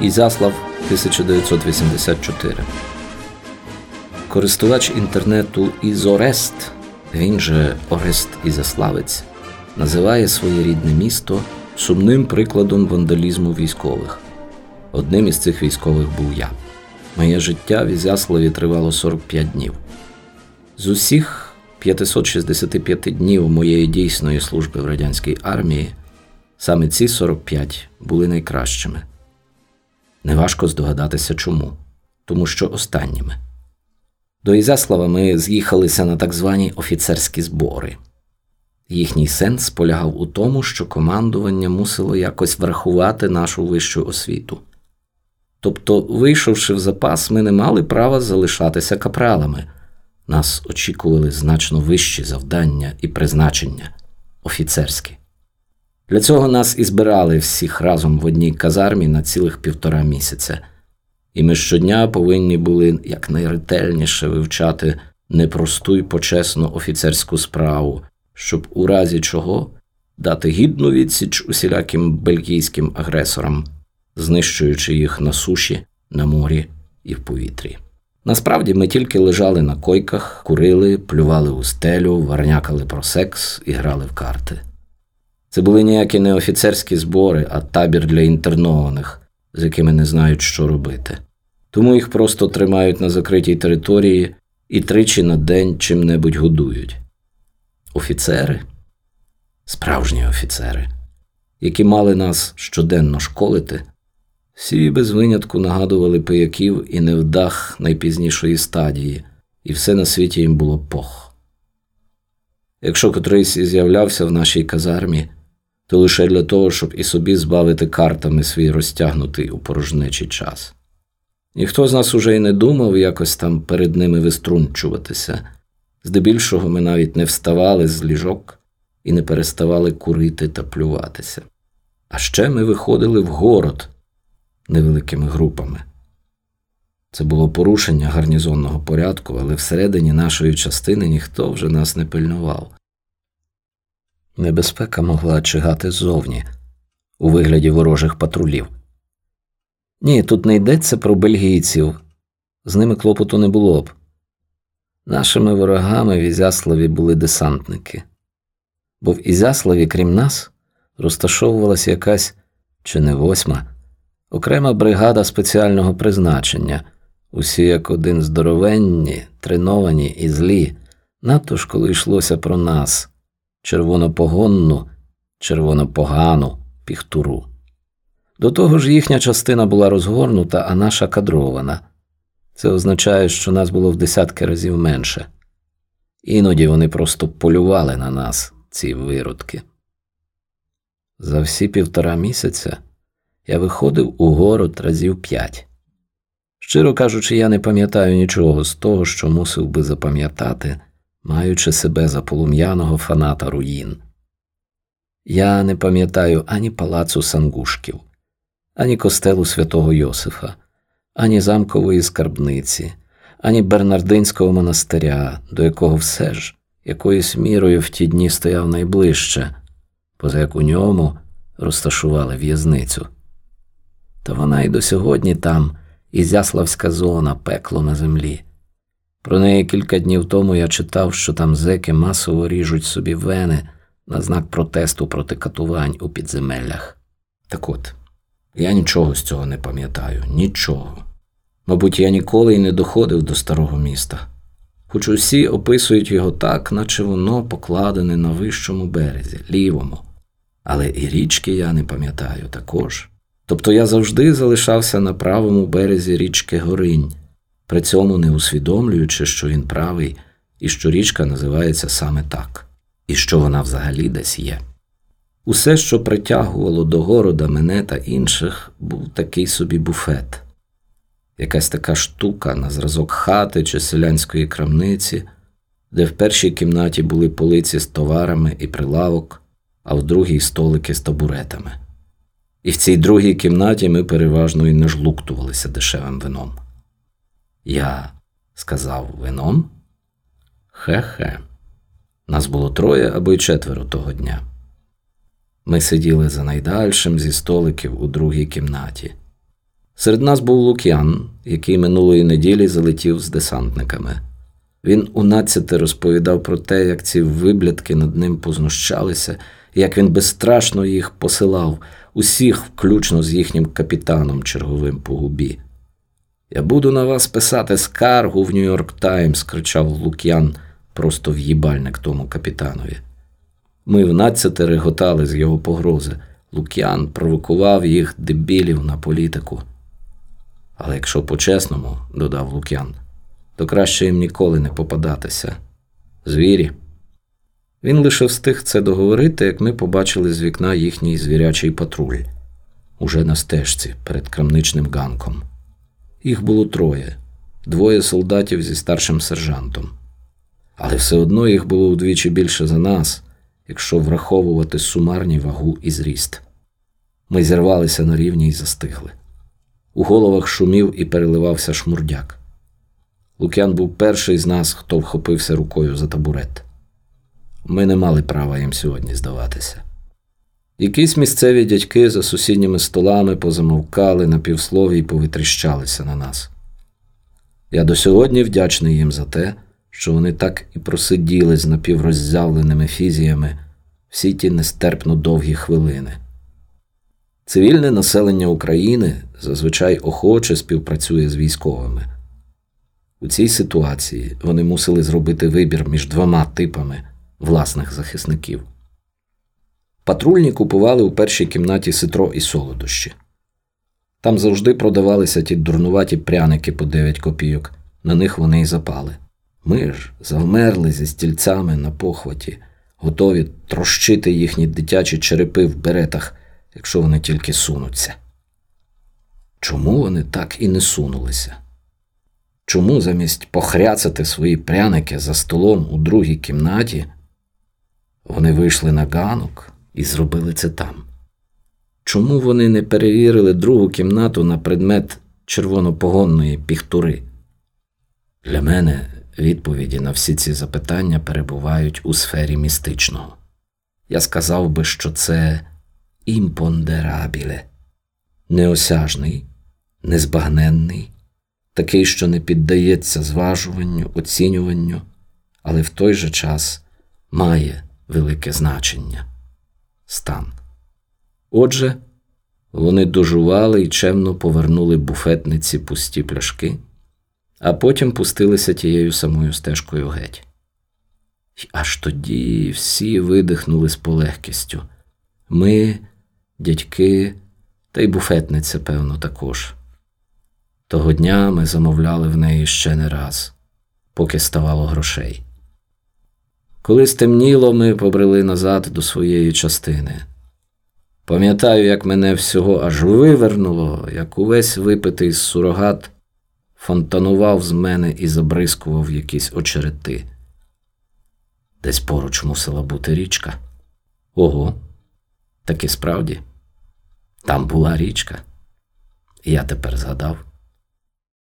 Ізяслав 1984. Користувач інтернету Ізорест, він же Орест Ізяславець, називає своє рідне місто сумним прикладом вандалізму військових. Одним із цих військових був я. Моє життя в Ізяславі тривало 45 днів. З усіх 565 днів моєї дійсної служби в радянській армії саме ці 45 були найкращими. Неважко здогадатися чому, тому що останніми. До Ізяслава ми з'їхалися на так звані офіцерські збори. Їхній сенс полягав у тому, що командування мусило якось врахувати нашу вищу освіту. Тобто, вийшовши в запас, ми не мали права залишатися капралами. Нас очікували значно вищі завдання і призначення офіцерські. Для цього нас і збирали всіх разом в одній казармі на цілих півтора місяця, і ми щодня повинні були якнайретельніше вивчати непросту й почесну офіцерську справу, щоб у разі чого дати гідну відсіч усіляким бельгійським агресорам, знищуючи їх на суші, на морі і в повітрі. Насправді ми тільки лежали на койках, курили, плювали у стелю, варнякали про секс і грали в карти. Це були ніякі не офіцерські збори, а табір для інтернованих, з якими не знають, що робити. Тому їх просто тримають на закритій території і тричі на день чим-небудь годують. Офіцери, справжні офіцери, які мали нас щоденно школити, всі без винятку нагадували пияків і невдах найпізнішої стадії, і все на світі їм було пох. Якщо котрийсь і з'являвся в нашій казармі, то лише для того, щоб і собі збавити картами свій розтягнутий у порожнечий час. Ніхто з нас уже й не думав якось там перед ними виструнчуватися. Здебільшого ми навіть не вставали з ліжок і не переставали курити та плюватися. А ще ми виходили в город невеликими групами. Це було порушення гарнізонного порядку, але всередині нашої частини ніхто вже нас не пильнував. Небезпека могла чигати ззовні, у вигляді ворожих патрулів. Ні, тут не йдеться про бельгійців, з ними клопоту не було б. Нашими ворогами в Ізяславі були десантники, бо в Ізяславі, крім нас, розташовувалася якась чи не восьма, окрема бригада спеціального призначення, усі як один здоровенні, треновані і злі, надто ж коли йшлося про нас, червонопогонну, червонопогану піхтуру. До того ж, їхня частина була розгорнута, а наша кадрована. Це означає, що нас було в десятки разів менше. Іноді вони просто полювали на нас, ці виродки. За всі півтора місяця я виходив у город разів п'ять. Щиро кажучи, я не пам'ятаю нічого з того, що мусив би запам'ятати, маючи себе за полум'яного фаната руїн. Я не пам'ятаю ані палацу Сангушків, ані костелу святого Йосифа, ані замкової скарбниці, ані Бернардинського монастиря, до якого все ж якоюсь мірою в ті дні стояв найближче, поза як у ньому розташували в'язницю. Та вона й до сьогодні там, Ізяславська зона, пекло на землі. Про неї кілька днів тому я читав, що там зеки масово ріжуть собі вени на знак протесту проти катувань у підземеллях. Так от, я нічого з цього не пам'ятаю, нічого. Мабуть, я ніколи й не доходив до старого міста, хоч усі описують його так, наче воно покладене на вищому березі, лівому. Але і річки я не пам'ятаю також. Тобто я завжди залишався на правому березі річки Горинь, при цьому не усвідомлюючи, що він правий і що річка називається саме так, і що вона взагалі десь є. Усе, що притягувало до города мене та інших, був такий собі буфет, якась така штука на зразок хати чи селянської крамниці, де в першій кімнаті були полиці з товарами і прилавок, а в другій столики з табуретами. І в цій другій кімнаті ми переважно і не жлуктувалися дешевим вином. Я сказав вином? Хе-хе. Нас було троє або й четверо того дня. Ми сиділи за найдальшим зі столиків у другій кімнаті. Серед нас був Лук'ян, який минулої неділі залетів з десантниками. Він унадцяти розповідав про те, як ці виблядки над ним познущалися, як він безстрашно їх посилав, усіх, включно з їхнім капітаном черговим по губі. Я буду на вас писати скаргу в Нью-Йорк Таймс, кричав Лук'ян просто в'їбальник тому капітанові. Ми внадцяти реготали з його погрози. Лук'ян провокував їх дебілів на політику. Але якщо по-чесному, додав Лук'ян, то краще їм ніколи не попадатися. Звірі. Він лише встиг це договорити, як ми побачили з вікна їхній звірячий патруль уже на стежці перед крамничним ганком. Їх було троє, двоє солдатів зі старшим сержантом. Але все одно їх було вдвічі більше за нас, якщо враховувати сумарні вагу і зріст. Ми зірвалися на рівні і застигли. У головах шумів і переливався шмурдяк. Лук'ян був перший з нас, хто вхопився рукою за табурет. Ми не мали права їм сьогодні здаватися. Якісь місцеві дядьки за сусідніми столами позамовкали на півслові і повитріщалися на нас. Я до сьогодні вдячний їм за те, що вони так і просиділи з напівроззявленими фізіями всі ті нестерпно довгі хвилини. Цивільне населення України зазвичай охоче співпрацює з військовими. У цій ситуації вони мусили зробити вибір між двома типами власних захисників. Патрульні купували у першій кімнаті ситро і солодощі. Там завжди продавалися ті дурнуваті пряники по 9 копійок, на них вони й запали. Ми ж завмерли зі стільцями на похваті, готові трощити їхні дитячі черепи в беретах, якщо вони тільки сунуться. Чому вони так і не сунулися? Чому замість похряцати свої пряники за столом у другій кімнаті вони вийшли на ганок і зробили це там? Чому вони не перевірили другу кімнату на предмет червонопогонної піхтури? Для мене відповіді на всі ці запитання перебувають у сфері містичного. Я сказав би, що це імпондерабіле, неосяжний, незбагненний, такий, що не піддається зважуванню, оцінюванню, але в той же час має велике значення стан. Отже, вони дожували і чемно повернули буфетниці пусті пляшки, а потім пустилися тією самою стежкою геть. І аж тоді всі видихнули з полегкістю. Ми, дядьки, та й буфетниця, певно, також. Того дня ми замовляли в неї ще не раз, поки ставало грошей. Коли стемніло, ми побрели назад до своєї частини. Пам'ятаю, як мене всього аж вивернуло, як увесь випитий сурогат фонтанував з мене і забризкував якісь очерети. Десь поруч мусила бути річка. Ого, так і справді, там була річка. Я тепер згадав.